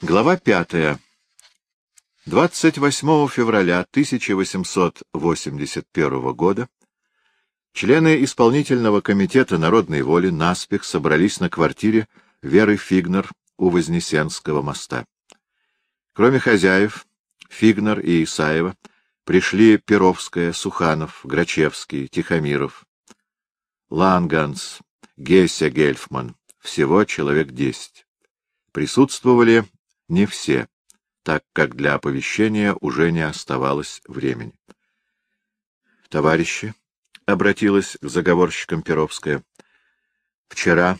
Глава пятая. 28 февраля 1881 года члены исполнительного комитета народной воли наспех собрались на квартире Веры Фигнер у Вознесенского моста. Кроме хозяев, Фигнер и Исаева пришли Перовская, Суханов, Грачевский, Тихомиров, Ланганс, Геся Гельфман, всего человек десять. Присутствовали не все, так как для оповещения уже не оставалось времени. «Товарищи», — обратилась к заговорщикам Перовская, — «вчера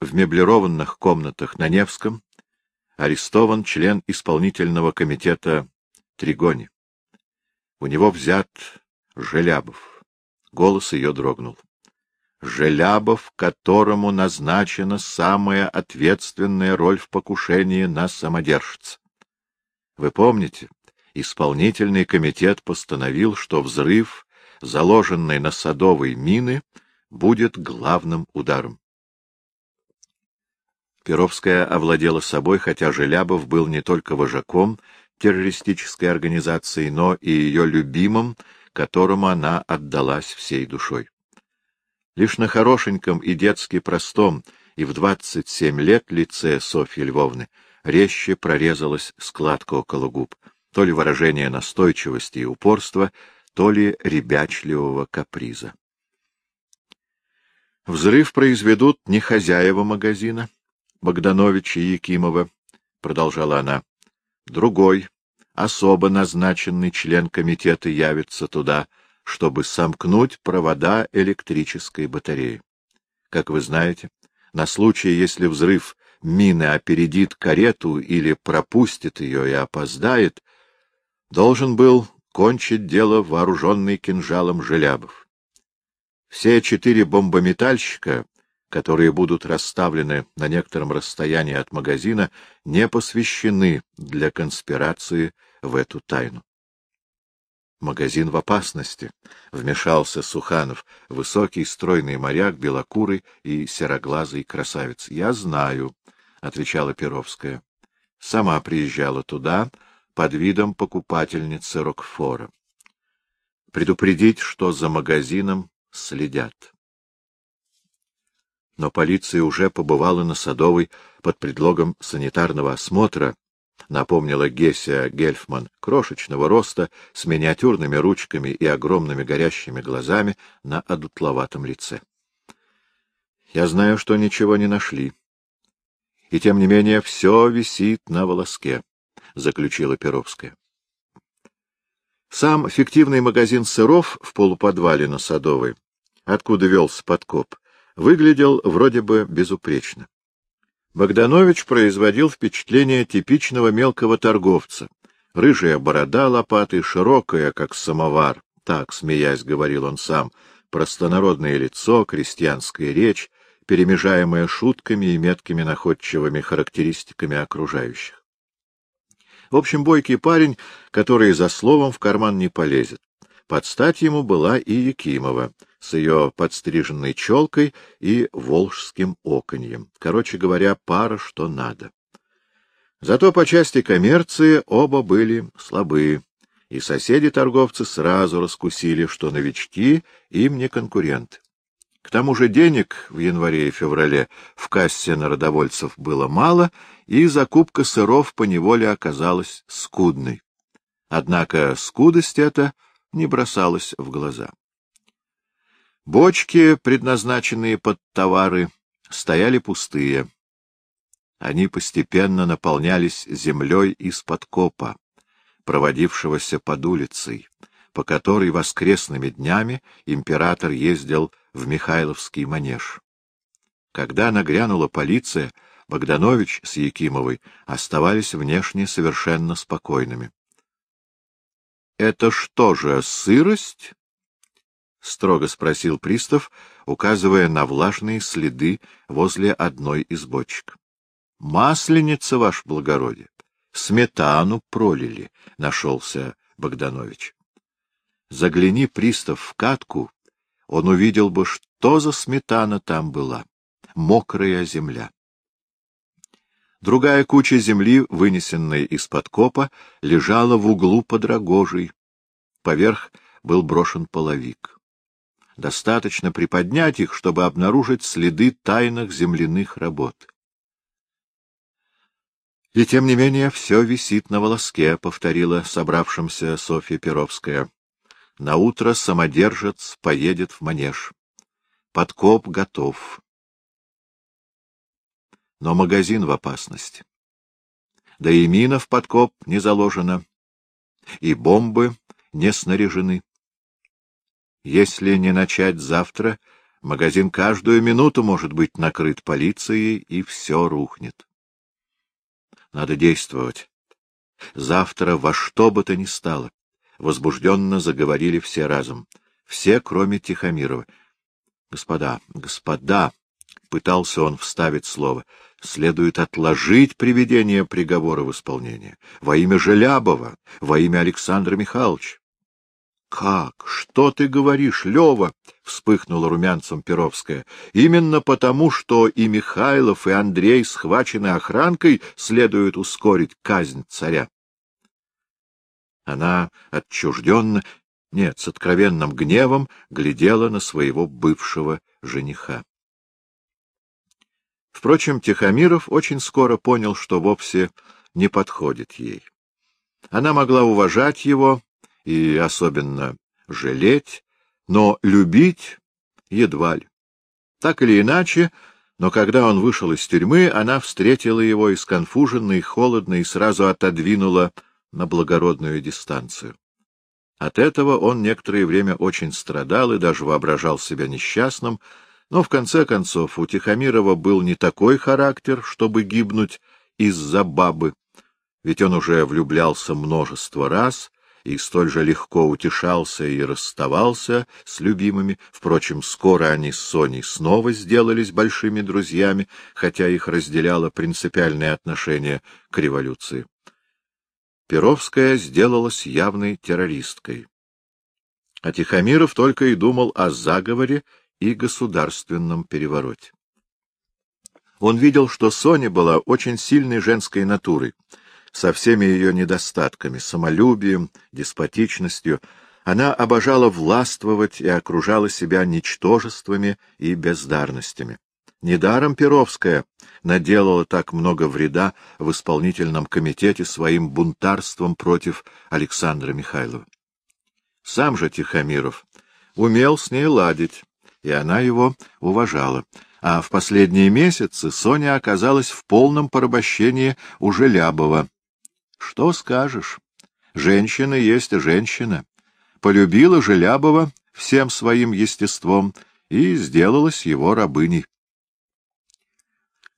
в меблированных комнатах на Невском арестован член исполнительного комитета Тригони. У него взят Желябов. Голос ее дрогнул. Желябов, которому назначена самая ответственная роль в покушении на самодержца. Вы помните, исполнительный комитет постановил, что взрыв, заложенный на садовой мины, будет главным ударом. Перовская овладела собой, хотя Желябов был не только вожаком террористической организации, но и ее любимым, которому она отдалась всей душой. Лишь на хорошеньком и детски простом и в двадцать семь лет лице Софьи Львовны резче прорезалась складка около губ, то ли выражение настойчивости и упорства, то ли ребячливого каприза. Взрыв произведут не хозяева магазина, Богданович и Якимова, — продолжала она. Другой, особо назначенный член комитета явится туда — чтобы сомкнуть провода электрической батареи. Как вы знаете, на случай, если взрыв мины опередит карету или пропустит ее и опоздает, должен был кончить дело вооруженный кинжалом Желябов. Все четыре бомбометальщика, которые будут расставлены на некотором расстоянии от магазина, не посвящены для конспирации в эту тайну. Магазин в опасности, — вмешался Суханов, высокий, стройный моряк, белокурый и сероглазый красавец. — Я знаю, — отвечала Перовская. Сама приезжала туда под видом покупательницы Рокфора. Предупредить, что за магазином следят. Но полиция уже побывала на Садовой под предлогом санитарного осмотра, — напомнила Геся Гельфман, крошечного роста, с миниатюрными ручками и огромными горящими глазами на одутловатом лице. — Я знаю, что ничего не нашли. И тем не менее все висит на волоске, — заключила Перовская. Сам фиктивный магазин сыров в полуподвале на Садовой, откуда велся подкоп, выглядел вроде бы безупречно. Богданович производил впечатление типичного мелкого торговца. Рыжая борода лопатой, широкая, как самовар, так, смеясь, говорил он сам, простонародное лицо, крестьянская речь, перемежаемая шутками и меткими находчивыми характеристиками окружающих. В общем, бойкий парень, который за словом в карман не полезет. Под стать ему была и Якимова — с ее подстриженной челкой и волжским оконьем. Короче говоря, пара что надо. Зато по части коммерции оба были слабые, и соседи-торговцы сразу раскусили, что новички им не конкуренты. К тому же денег в январе и феврале в кассе народовольцев было мало, и закупка сыров поневоле оказалась скудной. Однако скудость эта не бросалась в глаза. Бочки, предназначенные под товары, стояли пустые. Они постепенно наполнялись землей из-под копа, проводившегося под улицей, по которой воскресными днями император ездил в Михайловский манеж. Когда нагрянула полиция, Богданович с Якимовой оставались внешне совершенно спокойными. — Это что же, сырость? — строго спросил пристав, указывая на влажные следы возле одной из бочек. — Масленица, ваше благородие. Сметану пролили, — нашелся Богданович. Загляни, пристав, в катку, он увидел бы, что за сметана там была. Мокрая земля. Другая куча земли, вынесенная из-под копа, лежала в углу под рогожей. Поверх был брошен половик. Достаточно приподнять их, чтобы обнаружить следы тайных земляных работ. И тем не менее все висит на волоске, — повторила собравшимся Софья Перовская. Наутро самодержец поедет в манеж. Подкоп готов. Но магазин в опасности. Да и мина в подкоп не заложена, и бомбы не снаряжены. Если не начать завтра, магазин каждую минуту может быть накрыт полицией, и все рухнет. Надо действовать. Завтра во что бы то ни стало. Возбужденно заговорили все разом. Все, кроме Тихомирова. Господа, господа, пытался он вставить слово, следует отложить приведение приговора в исполнение. Во имя Желябова, во имя Александра Михайловича. Как? Что ты говоришь, Лева? — вспыхнула румянцем Перовская. — Именно потому, что и Михайлов, и Андрей схвачены охранкой, следует ускорить казнь царя. Она отчужденно, нет, с откровенным гневом глядела на своего бывшего жениха. Впрочем, Тихомиров очень скоро понял, что вовсе не подходит ей. Она могла уважать его, и особенно жалеть, но любить едва ли. Так или иначе, но когда он вышел из тюрьмы, она встретила его и сконфуженно, и холодно, и сразу отодвинула на благородную дистанцию. От этого он некоторое время очень страдал и даже воображал себя несчастным, но в конце концов у Тихомирова был не такой характер, чтобы гибнуть из-за бабы, ведь он уже влюблялся множество раз и столь же легко утешался и расставался с любимыми. Впрочем, скоро они с Соней снова сделались большими друзьями, хотя их разделяло принципиальное отношение к революции. Перовская сделалась явной террористкой. А Тихомиров только и думал о заговоре и государственном перевороте. Он видел, что Соня была очень сильной женской натурой, со всеми ее недостатками, самолюбием, деспотичностью, она обожала властвовать и окружала себя ничтожествами и бездарностями. Недаром Перовская наделала так много вреда в исполнительном комитете своим бунтарством против Александра Михайлова. Сам же Тихомиров умел с ней ладить, и она его уважала, а в последние месяцы Соня оказалась в полном порабощении у Желябова, что скажешь? Женщина есть женщина. Полюбила Желябова всем своим естеством и сделалась его рабыней.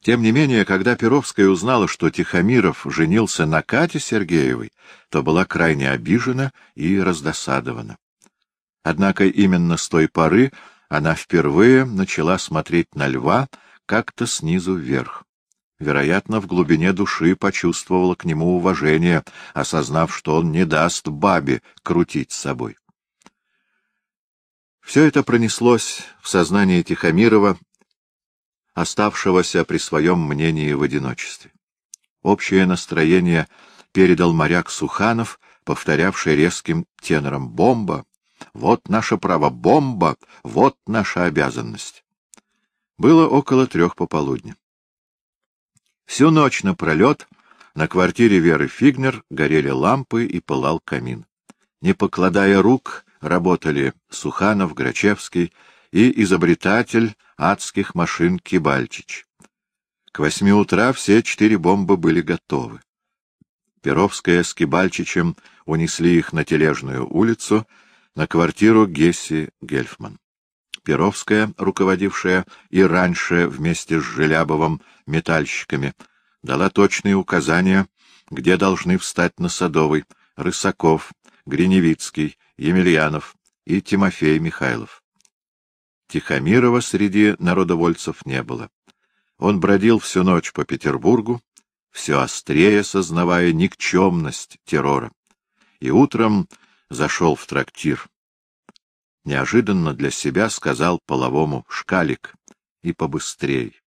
Тем не менее, когда Перовская узнала, что Тихомиров женился на Кате Сергеевой, то была крайне обижена и раздосадована. Однако именно с той поры она впервые начала смотреть на льва как-то снизу вверх вероятно, в глубине души почувствовала к нему уважение, осознав, что он не даст бабе крутить с собой. Все это пронеслось в сознании Тихомирова, оставшегося при своем мнении в одиночестве. Общее настроение передал моряк Суханов, повторявший резким тенором «Бомба! Вот наше право! Бомба! Вот наша обязанность!» Было около трех пополудня. Всю ночь напролет на квартире Веры Фигнер горели лампы и пылал камин. Не покладая рук, работали Суханов, Грачевский и изобретатель адских машин Кибальчич. К восьми утра все четыре бомбы были готовы. Перовская с Кибальчичем унесли их на Тележную улицу, на квартиру Гесси Гельфман. Перовская, руководившая и раньше вместе с Желябовым метальщиками, дала точные указания, где должны встать на Садовой Рысаков, Гриневицкий, Емельянов и Тимофей Михайлов. Тихомирова среди народовольцев не было. Он бродил всю ночь по Петербургу, все острее сознавая никчемность террора, и утром зашел в трактир неожиданно для себя сказал половому «шкалик» и побыстрей.